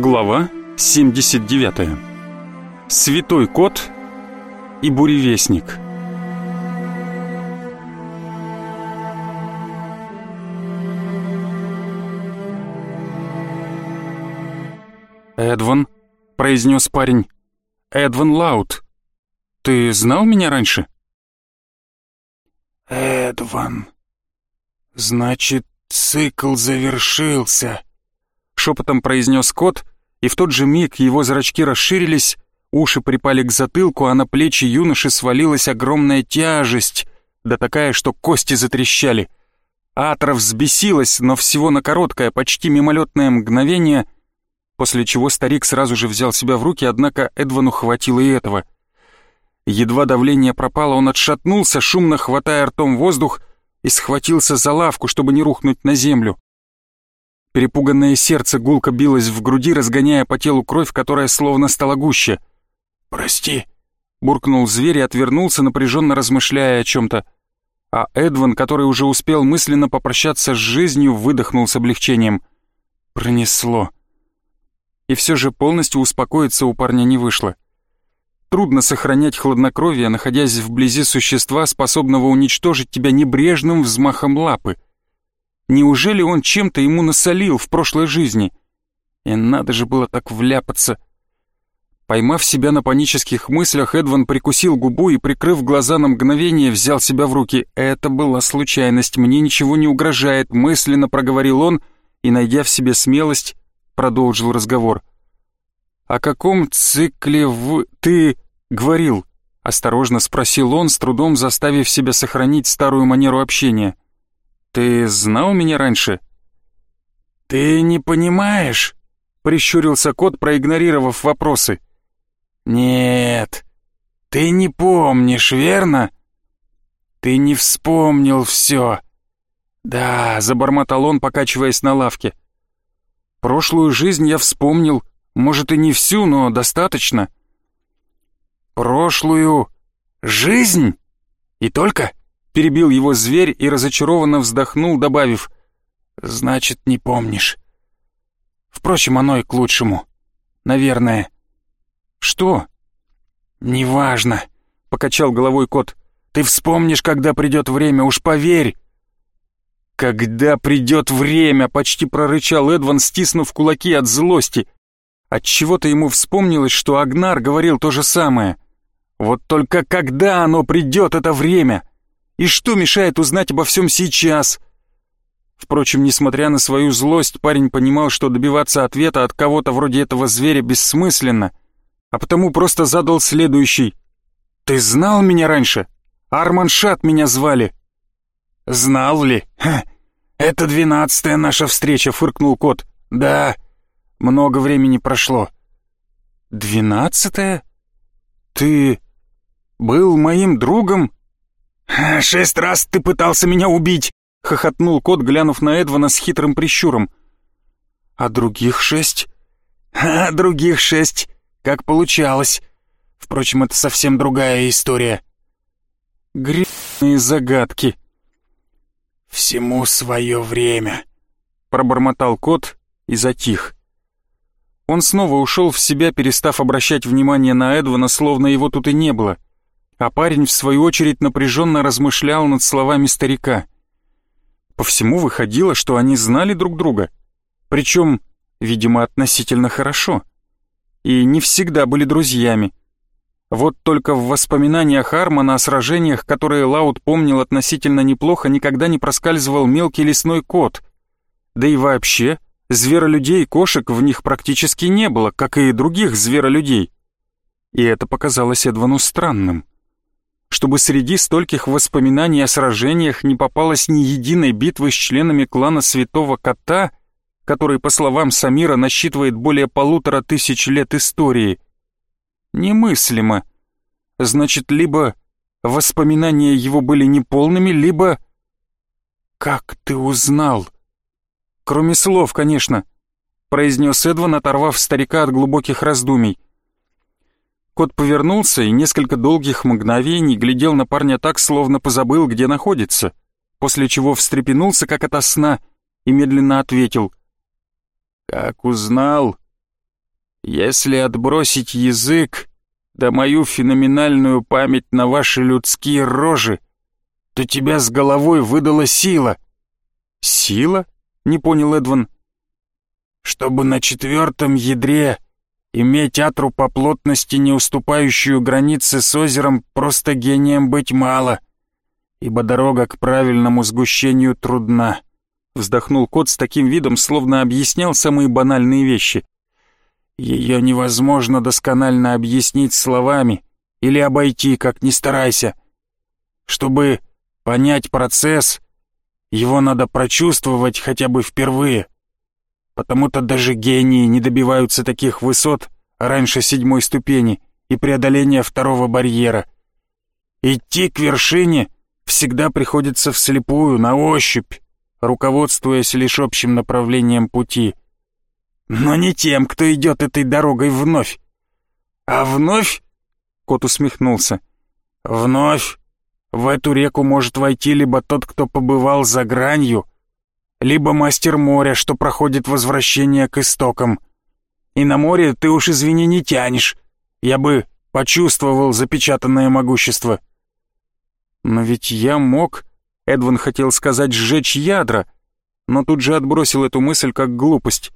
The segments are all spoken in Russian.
Глава 79. Святой кот и буревестник. «Эдван», — произнес парень, — «Эдван Лаут, ты знал меня раньше?» «Эдван, значит, цикл завершился», — шепотом произнес кот, и в тот же миг его зрачки расширились, уши припали к затылку, а на плечи юноши свалилась огромная тяжесть, да такая, что кости затрещали. Атра взбесилась, но всего на короткое, почти мимолетное мгновение — после чего старик сразу же взял себя в руки, однако Эдвану хватило и этого. Едва давление пропало, он отшатнулся, шумно хватая ртом воздух, и схватился за лавку, чтобы не рухнуть на землю. Перепуганное сердце гулко билось в груди, разгоняя по телу кровь, которая словно стала гуще. «Прости», — буркнул зверь и отвернулся, напряженно размышляя о чем-то. А Эдван, который уже успел мысленно попрощаться с жизнью, выдохнул с облегчением. Пронесло и все же полностью успокоиться у парня не вышло. Трудно сохранять хладнокровие, находясь вблизи существа, способного уничтожить тебя небрежным взмахом лапы. Неужели он чем-то ему насолил в прошлой жизни? И надо же было так вляпаться. Поймав себя на панических мыслях, Эдван прикусил губу и, прикрыв глаза на мгновение, взял себя в руки. «Это была случайность, мне ничего не угрожает», — мысленно проговорил он, и, найдя в себе смелость, продолжил разговор. «О каком цикле в... ты говорил?» — осторожно спросил он, с трудом заставив себя сохранить старую манеру общения. «Ты знал меня раньше?» «Ты не понимаешь?» — прищурился кот, проигнорировав вопросы. «Нет, ты не помнишь, верно?» «Ты не вспомнил все». «Да», — забормотал он, покачиваясь на лавке. Прошлую жизнь я вспомнил, может и не всю, но достаточно. Прошлую жизнь? И только? Перебил его зверь и разочарованно вздохнул, добавив, «Значит, не помнишь. Впрочем, оно и к лучшему. Наверное». «Что?» «Неважно», — покачал головой кот. «Ты вспомнишь, когда придет время, уж поверь». «Когда придет время!» — почти прорычал Эдван, стиснув кулаки от злости. Отчего-то ему вспомнилось, что Агнар говорил то же самое. «Вот только когда оно придет, это время? И что мешает узнать обо всем сейчас?» Впрочем, несмотря на свою злость, парень понимал, что добиваться ответа от кого-то вроде этого зверя бессмысленно, а потому просто задал следующий. «Ты знал меня раньше? Арманшат меня звали!» «Знал ли? Ха, это двенадцатая наша встреча», — фыркнул кот. «Да, много времени прошло». «Двенадцатая? Ты был моим другом?» «Шесть раз ты пытался меня убить», — хохотнул кот, глянув на Эдвана с хитрым прищуром. «А других шесть?» «А других шесть, как получалось. Впрочем, это совсем другая история». «Гребаные загадки», «Всему свое время», — пробормотал кот и затих. Он снова ушел в себя, перестав обращать внимание на Эдвана, словно его тут и не было. А парень, в свою очередь, напряженно размышлял над словами старика. По всему выходило, что они знали друг друга. Причем, видимо, относительно хорошо. И не всегда были друзьями. Вот только в воспоминаниях Армана о сражениях, которые Лаут помнил относительно неплохо, никогда не проскальзывал мелкий лесной кот. Да и вообще, зверолюдей и кошек в них практически не было, как и других зверолюдей. И это показалось Эдвану странным. Чтобы среди стольких воспоминаний о сражениях не попалось ни единой битвы с членами клана Святого Кота, который, по словам Самира, насчитывает более полутора тысяч лет истории — Немыслимо. Значит, либо воспоминания его были неполными, либо... «Как ты узнал?» «Кроме слов, конечно», — произнес Эдван, оторвав старика от глубоких раздумий. Кот повернулся и несколько долгих мгновений глядел на парня так, словно позабыл, где находится, после чего встрепенулся, как ото сна, и медленно ответил. «Как узнал? Если отбросить язык, да мою феноменальную память на ваши людские рожи, то тебя с головой выдала сила». «Сила?» — не понял Эдван. «Чтобы на четвертом ядре иметь атру по плотности, не уступающую границе с озером, просто гением быть мало, ибо дорога к правильному сгущению трудна». Вздохнул кот с таким видом, словно объяснял самые банальные вещи. Ее невозможно досконально объяснить словами или обойти, как ни старайся. Чтобы понять процесс, его надо прочувствовать хотя бы впервые. Потому-то даже гении не добиваются таких высот раньше седьмой ступени и преодоления второго барьера. Идти к вершине всегда приходится вслепую, на ощупь, руководствуясь лишь общим направлением пути — но не тем, кто идет этой дорогой вновь. А вновь, кот усмехнулся, вновь в эту реку может войти либо тот, кто побывал за гранью, либо мастер моря, что проходит возвращение к истокам. И на море ты уж, извини, не тянешь. Я бы почувствовал запечатанное могущество. Но ведь я мог, Эдван хотел сказать, сжечь ядра, но тут же отбросил эту мысль как глупость.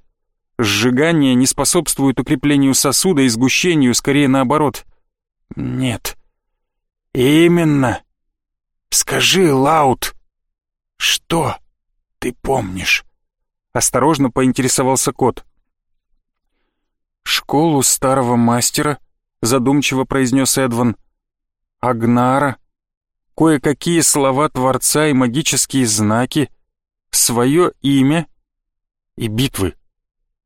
Сжигание не способствует укреплению сосуда и сгущению, скорее наоборот. Нет. Именно. Скажи, Лаут, что ты помнишь? Осторожно поинтересовался кот. «Школу старого мастера», — задумчиво произнес Эдван. «Агнара», кое-какие слова Творца и магические знаки, свое имя и битвы.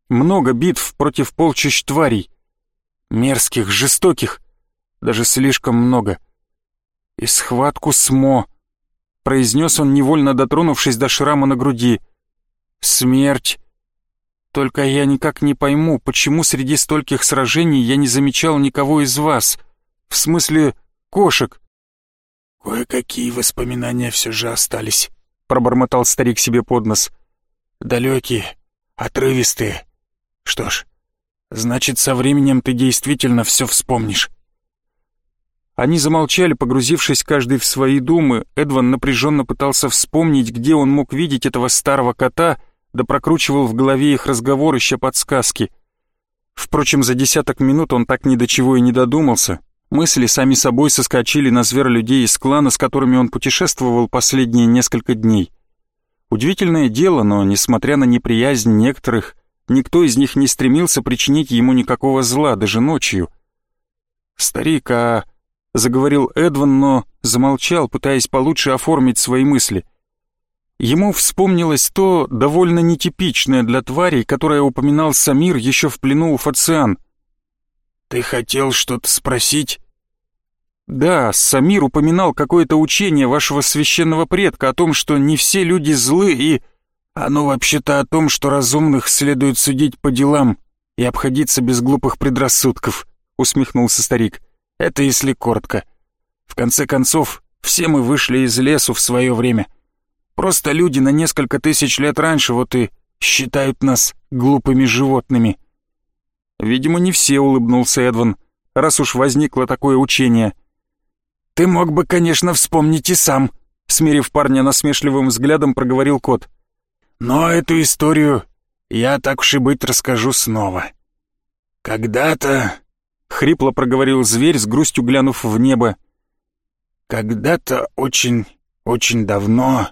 Много битв против полчищ тварей. Мерзких, жестоких, даже слишком много. И схватку с Мо, произнес он, невольно дотронувшись до шрама на груди. Смерть. Только я никак не пойму, почему среди стольких сражений я не замечал никого из вас. В смысле, кошек. «Кое-какие воспоминания все же остались», — пробормотал старик себе под нос. «Далекие, отрывистые, что ж, значит, со временем ты действительно все вспомнишь. Они замолчали, погрузившись каждый в свои думы. Эдван напряженно пытался вспомнить, где он мог видеть этого старого кота, да прокручивал в голове их разговор, ища подсказки. Впрочем, за десяток минут он так ни до чего и не додумался. Мысли сами собой соскочили на зверолюдей из клана, с которыми он путешествовал последние несколько дней. Удивительное дело, но, несмотря на неприязнь некоторых, Никто из них не стремился причинить ему никакого зла, даже ночью. «Старик, а...» — заговорил Эдван, но замолчал, пытаясь получше оформить свои мысли. Ему вспомнилось то довольно нетипичное для тварей, которое упоминал Самир еще в плену у Фациан. «Ты хотел что-то спросить?» «Да, Самир упоминал какое-то учение вашего священного предка о том, что не все люди злы и...» Оно вообще-то о том, что разумных следует судить по делам и обходиться без глупых предрассудков, усмехнулся старик. Это если коротко. В конце концов, все мы вышли из лесу в свое время. Просто люди на несколько тысяч лет раньше вот и считают нас глупыми животными. Видимо, не все, улыбнулся Эдван, раз уж возникло такое учение. Ты мог бы, конечно, вспомнить и сам, смирив парня насмешливым взглядом, проговорил кот. Но эту историю я так уж и быть расскажу снова. Когда-то, хрипло проговорил зверь, с грустью глянув в небо, когда-то очень, очень давно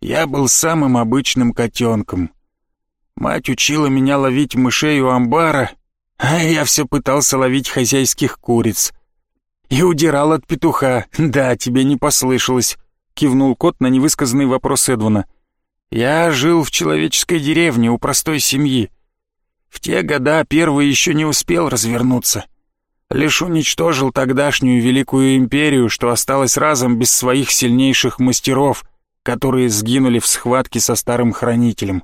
я был самым обычным котенком. Мать учила меня ловить мышей у амбара, а я все пытался ловить хозяйских куриц. И удирал от петуха, да, тебе не послышалось, кивнул кот на невысказанный вопрос Эдвана. — я жил в человеческой деревне у простой семьи. В те года первый еще не успел развернуться. Лишь уничтожил тогдашнюю великую империю, что осталось разом без своих сильнейших мастеров, которые сгинули в схватке со старым хранителем.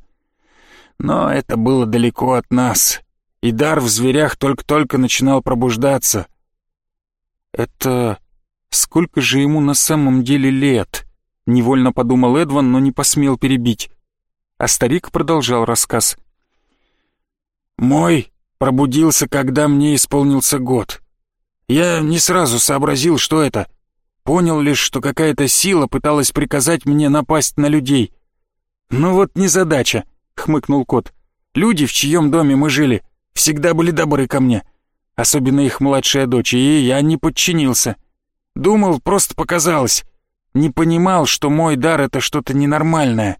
Но это было далеко от нас, и дар в зверях только-только начинал пробуждаться. Это сколько же ему на самом деле лет? Невольно подумал Эдван, но не посмел перебить. А старик продолжал рассказ. «Мой пробудился, когда мне исполнился год. Я не сразу сообразил, что это. Понял лишь, что какая-то сила пыталась приказать мне напасть на людей. «Ну вот незадача», — хмыкнул кот. «Люди, в чьем доме мы жили, всегда были добры ко мне, особенно их младшая дочь, и я не подчинился. Думал, просто показалось. Не понимал, что мой дар — это что-то ненормальное.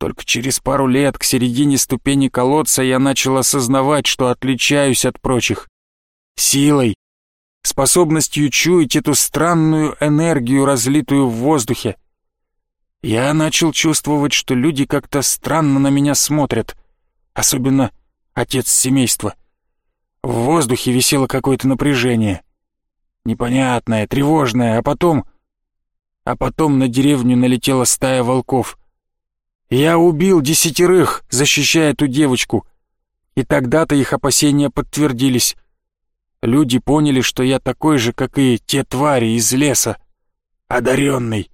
Только через пару лет, к середине ступени колодца, я начал осознавать, что отличаюсь от прочих. Силой, способностью чуять эту странную энергию, разлитую в воздухе. Я начал чувствовать, что люди как-то странно на меня смотрят, особенно отец семейства. В воздухе висело какое-то напряжение. Непонятное, тревожное, а потом... А потом на деревню налетела стая волков. Я убил десятерых, защищая эту девочку. И тогда-то их опасения подтвердились. Люди поняли, что я такой же, как и те твари из леса. Одаренный.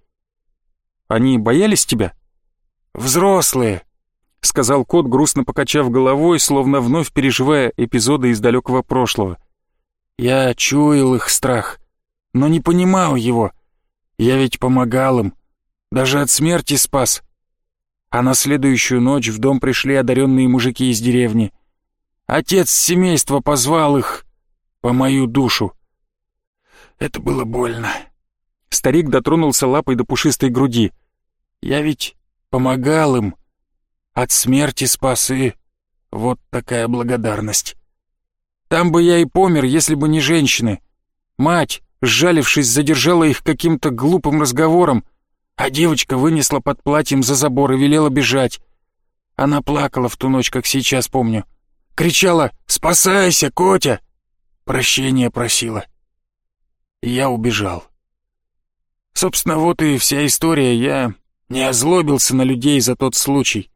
Они боялись тебя? Взрослые, сказал кот, грустно покачав головой, словно вновь переживая эпизоды из далекого прошлого. Я чуял их страх, но не понимал его. Я ведь помогал им, даже от смерти спас. А на следующую ночь в дом пришли одаренные мужики из деревни. Отец семейства позвал их по мою душу. Это было больно. Старик дотронулся лапой до пушистой груди. Я ведь помогал им. От смерти спас и... Вот такая благодарность. Там бы я и помер, если бы не женщины. Мать, сжалившись, задержала их каким-то глупым разговором, а девочка вынесла под платьем за забор и велела бежать. Она плакала в ту ночь, как сейчас помню. Кричала «Спасайся, Котя!» Прощения просила. И я убежал. Собственно, вот и вся история. Я не озлобился на людей за тот случай.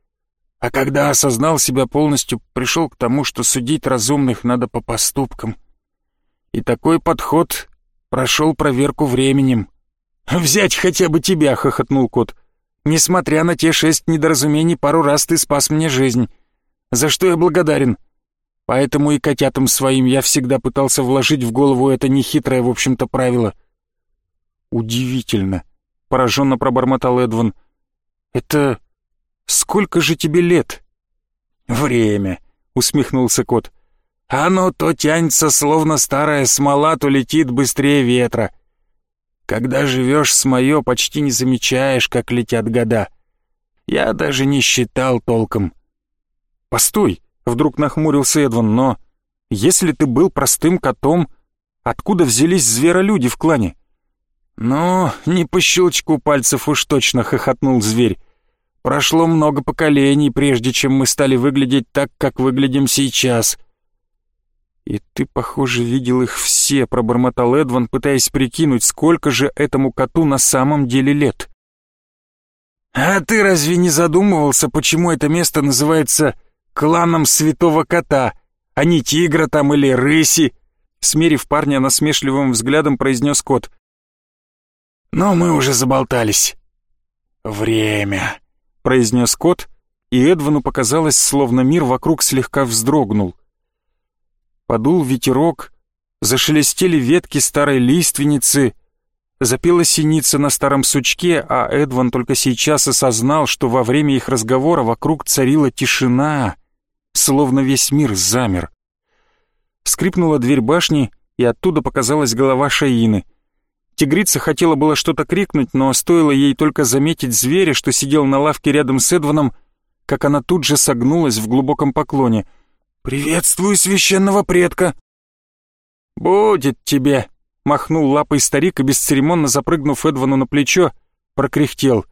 А когда осознал себя полностью, пришел к тому, что судить разумных надо по поступкам. И такой подход прошел проверку временем. «Взять хотя бы тебя!» — хохотнул кот. «Несмотря на те шесть недоразумений, пару раз ты спас мне жизнь. За что я благодарен. Поэтому и котятам своим я всегда пытался вложить в голову это нехитрое, в общем-то, правило». «Удивительно!» — пораженно пробормотал Эдван. «Это Сколько же тебе лет?» «Время», — усмехнулся кот. «Оно то тянется, словно старая смола, то летит быстрее ветра. Когда живешь с моё, почти не замечаешь, как летят года. Я даже не считал толком». «Постой», — вдруг нахмурился Эдван, «но если ты был простым котом, откуда взялись зверолюди в клане?» «Ну, не по щелчку пальцев уж точно», — хохотнул зверь. Прошло много поколений, прежде чем мы стали выглядеть так, как выглядим сейчас. И ты, похоже, видел их все, пробормотал Эдван, пытаясь прикинуть, сколько же этому коту на самом деле лет. А ты разве не задумывался, почему это место называется кланом Святого Кота, а не тигра там или рыси? Смерив парня насмешливым взглядом, произнес кот. Но мы уже заболтались. Время. — произнес кот, и Эдвану показалось, словно мир вокруг слегка вздрогнул. Подул ветерок, зашелестели ветки старой лиственницы, запела синица на старом сучке, а Эдван только сейчас осознал, что во время их разговора вокруг царила тишина, словно весь мир замер. Скрипнула дверь башни, и оттуда показалась голова Шаины — Тигрица хотела было что-то крикнуть, но стоило ей только заметить зверя, что сидел на лавке рядом с Эдваном, как она тут же согнулась в глубоком поклоне. «Приветствую священного предка!» «Будет тебе!» — махнул лапой старик и, бесцеремонно запрыгнув Эдвану на плечо, прокряхтел.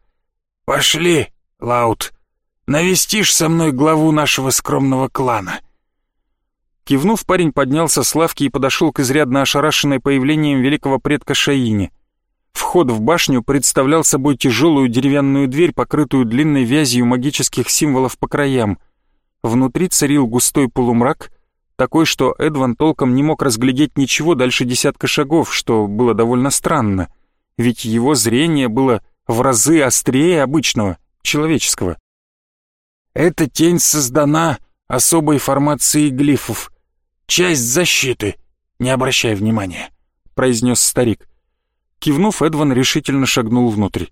«Пошли, Лаут, навестишь со мной главу нашего скромного клана!» Кивнув, парень поднялся с лавки и подошел к изрядно ошарашенной появлением великого предка Шаине. Вход в башню представлял собой тяжелую деревянную дверь, покрытую длинной вязью магических символов по краям. Внутри царил густой полумрак, такой, что Эдван толком не мог разглядеть ничего дальше десятка шагов, что было довольно странно, ведь его зрение было в разы острее обычного, человеческого. «Эта тень создана особой формацией глифов», часть защиты, не обращай внимания», — произнес старик. Кивнув, Эдван решительно шагнул внутрь.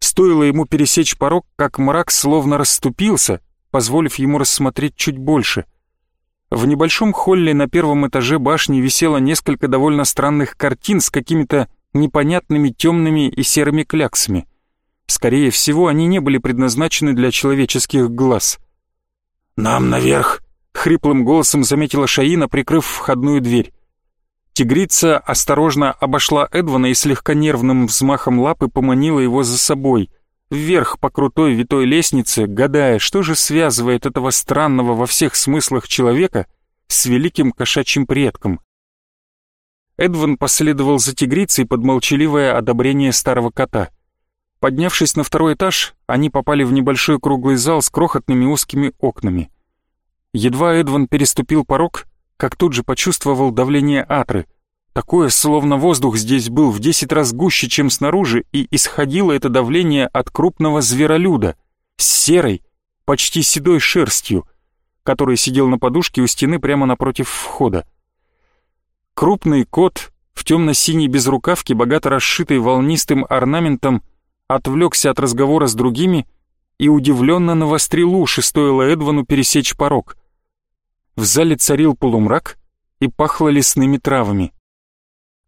Стоило ему пересечь порог, как мрак словно расступился, позволив ему рассмотреть чуть больше. В небольшом холле на первом этаже башни висело несколько довольно странных картин с какими-то непонятными темными и серыми кляксами. Скорее всего, они не были предназначены для человеческих глаз. «Нам наверх!» — хриплым голосом заметила Шаина, прикрыв входную дверь. Тигрица осторожно обошла Эдвана и слегка нервным взмахом лапы поманила его за собой, вверх по крутой витой лестнице, гадая, что же связывает этого странного во всех смыслах человека с великим кошачьим предком. Эдван последовал за тигрицей под молчаливое одобрение старого кота. Поднявшись на второй этаж, они попали в небольшой круглый зал с крохотными узкими окнами. Едва Эдван переступил порог, как тут же почувствовал давление атры. Такое, словно воздух здесь был в десять раз гуще, чем снаружи, и исходило это давление от крупного зверолюда с серой, почти седой шерстью, который сидел на подушке у стены прямо напротив входа. Крупный кот в темно-синей безрукавке, богато расшитой волнистым орнаментом, отвлекся от разговора с другими и удивленно навострил уши, стоило Эдвану пересечь порог — в зале царил полумрак и пахло лесными травами.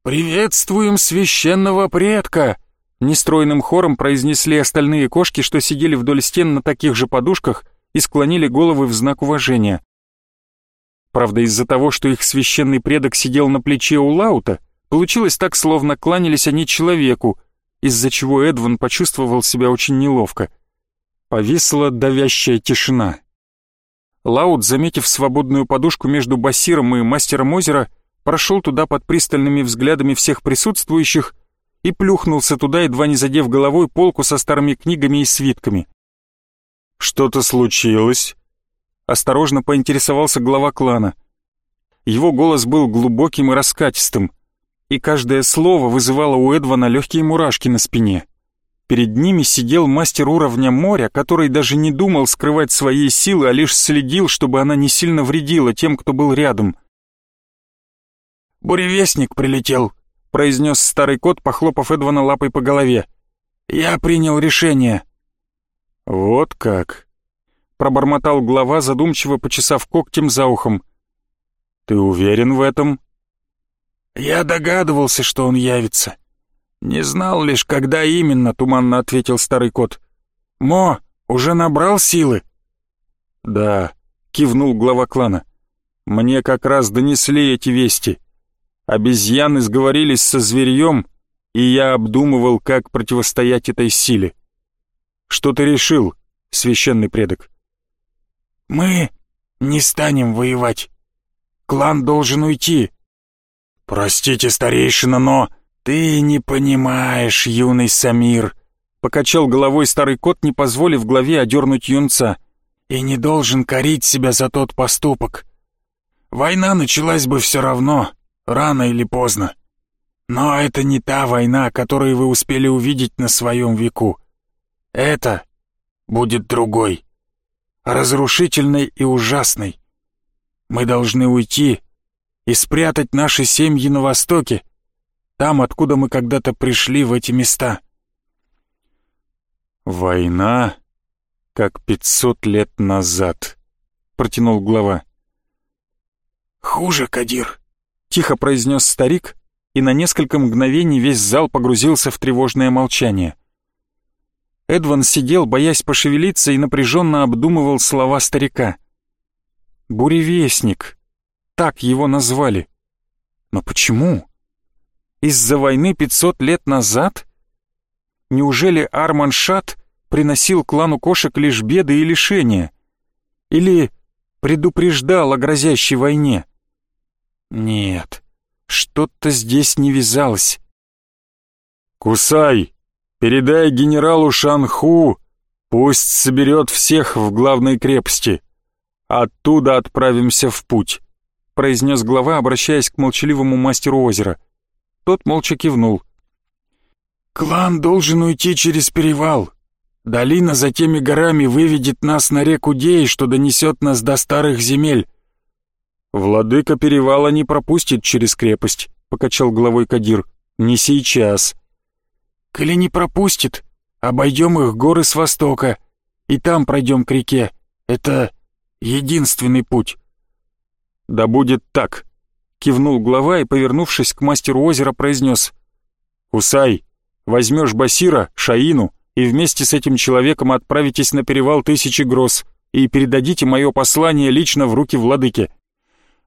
«Приветствуем священного предка!» Нестройным хором произнесли остальные кошки, что сидели вдоль стен на таких же подушках и склонили головы в знак уважения. Правда, из-за того, что их священный предок сидел на плече у Лаута, получилось так, словно кланялись они человеку, из-за чего Эдван почувствовал себя очень неловко. Повисла давящая тишина. Лаут, заметив свободную подушку между Басиром и Мастером озера, прошел туда под пристальными взглядами всех присутствующих и плюхнулся туда, едва не задев головой полку со старыми книгами и свитками. «Что-то случилось?» Осторожно поинтересовался глава клана. Его голос был глубоким и раскатистым, и каждое слово вызывало у Эдвана легкие мурашки на спине. Перед ними сидел мастер уровня моря, который даже не думал скрывать свои силы, а лишь следил, чтобы она не сильно вредила тем, кто был рядом. «Буревестник прилетел», — произнес старый кот, похлопав Эдвана лапой по голове. «Я принял решение». «Вот как», — пробормотал глава, задумчиво почесав когтем за ухом. «Ты уверен в этом?» «Я догадывался, что он явится». «Не знал лишь, когда именно», — туманно ответил старый кот. «Мо, уже набрал силы?» «Да», — кивнул глава клана. «Мне как раз донесли эти вести. Обезьяны сговорились со зверьем, и я обдумывал, как противостоять этой силе. Что ты решил, священный предок?» «Мы не станем воевать. Клан должен уйти». «Простите, старейшина, но...» «Ты не понимаешь, юный Самир», — покачал головой старый кот, не позволив главе одернуть юнца, «и не должен корить себя за тот поступок. Война началась бы все равно, рано или поздно. Но это не та война, которую вы успели увидеть на своем веку. Это будет другой, разрушительной и ужасной. Мы должны уйти и спрятать наши семьи на Востоке, там, откуда мы когда-то пришли в эти места. «Война, как пятьсот лет назад», — протянул глава. «Хуже, Кадир», — тихо произнес старик, и на несколько мгновений весь зал погрузился в тревожное молчание. Эдван сидел, боясь пошевелиться, и напряженно обдумывал слова старика. «Буревестник», так его назвали. Но почему? Из-за войны 500 лет назад? Неужели Арман Шат приносил клану кошек лишь беды и лишения? Или предупреждал о грозящей войне? Нет, что-то здесь не вязалось. «Кусай, передай генералу Шанху, пусть соберет всех в главной крепости. Оттуда отправимся в путь», произнес глава, обращаясь к молчаливому мастеру озера. Тот молча кивнул. «Клан должен уйти через перевал. Долина за теми горами выведет нас на реку Дей, что донесет нас до старых земель». «Владыка перевала не пропустит через крепость», — покачал головой Кадир. «Не сейчас». «Коли не пропустит, обойдем их горы с востока, и там пройдем к реке. Это единственный путь». «Да будет так», — кивнул глава и, повернувшись к мастеру озера, произнес. «Усай, возьмешь Басира, Шаину, и вместе с этим человеком отправитесь на перевал Тысячи Гроз и передадите мое послание лично в руки владыки.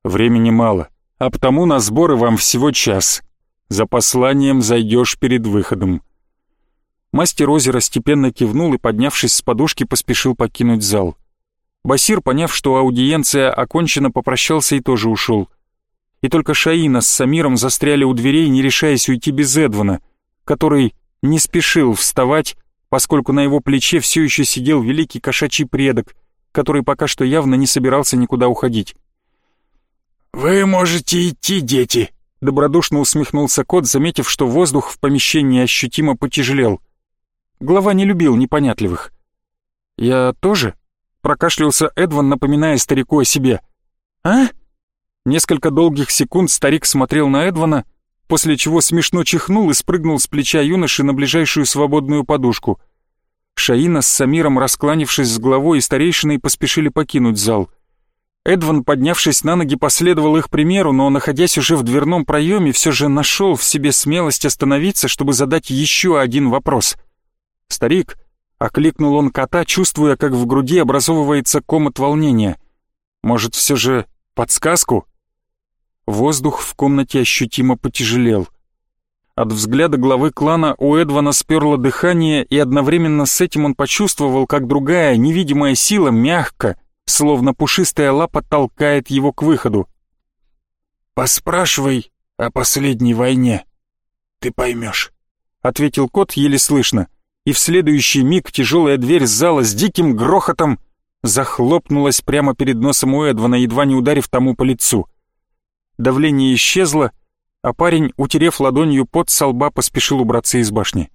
Времени мало, а потому на сборы вам всего час. За посланием зайдешь перед выходом». Мастер озера степенно кивнул и, поднявшись с подушки, поспешил покинуть зал. Басир, поняв, что аудиенция окончена, попрощался и тоже ушел. И только Шаина с Самиром застряли у дверей, не решаясь уйти без Эдвана, который не спешил вставать, поскольку на его плече все еще сидел великий кошачий предок, который пока что явно не собирался никуда уходить. «Вы можете идти, дети», — добродушно усмехнулся кот, заметив, что воздух в помещении ощутимо потяжелел. Глава не любил непонятливых. «Я тоже?» — прокашлялся Эдван, напоминая старику о себе. «А?» Несколько долгих секунд старик смотрел на Эдвана, после чего смешно чихнул и спрыгнул с плеча юноши на ближайшую свободную подушку. Шаина с Самиром, раскланившись с главой и старейшиной, поспешили покинуть зал. Эдван, поднявшись на ноги, последовал их примеру, но, находясь уже в дверном проеме, все же нашел в себе смелость остановиться, чтобы задать еще один вопрос. «Старик», — окликнул он кота, чувствуя, как в груди образовывается комот волнения. «Может, все же подсказку?» Воздух в комнате ощутимо потяжелел. От взгляда главы клана у Эдвана сперло дыхание, и одновременно с этим он почувствовал, как другая невидимая сила мягко, словно пушистая лапа толкает его к выходу. «Поспрашивай о последней войне, ты поймешь», — ответил кот еле слышно, и в следующий миг тяжелая дверь зала с диким грохотом захлопнулась прямо перед носом у Эдвана, едва не ударив тому по лицу. Давление исчезло, а парень, утерев ладонью пот со лба, поспешил убраться из башни.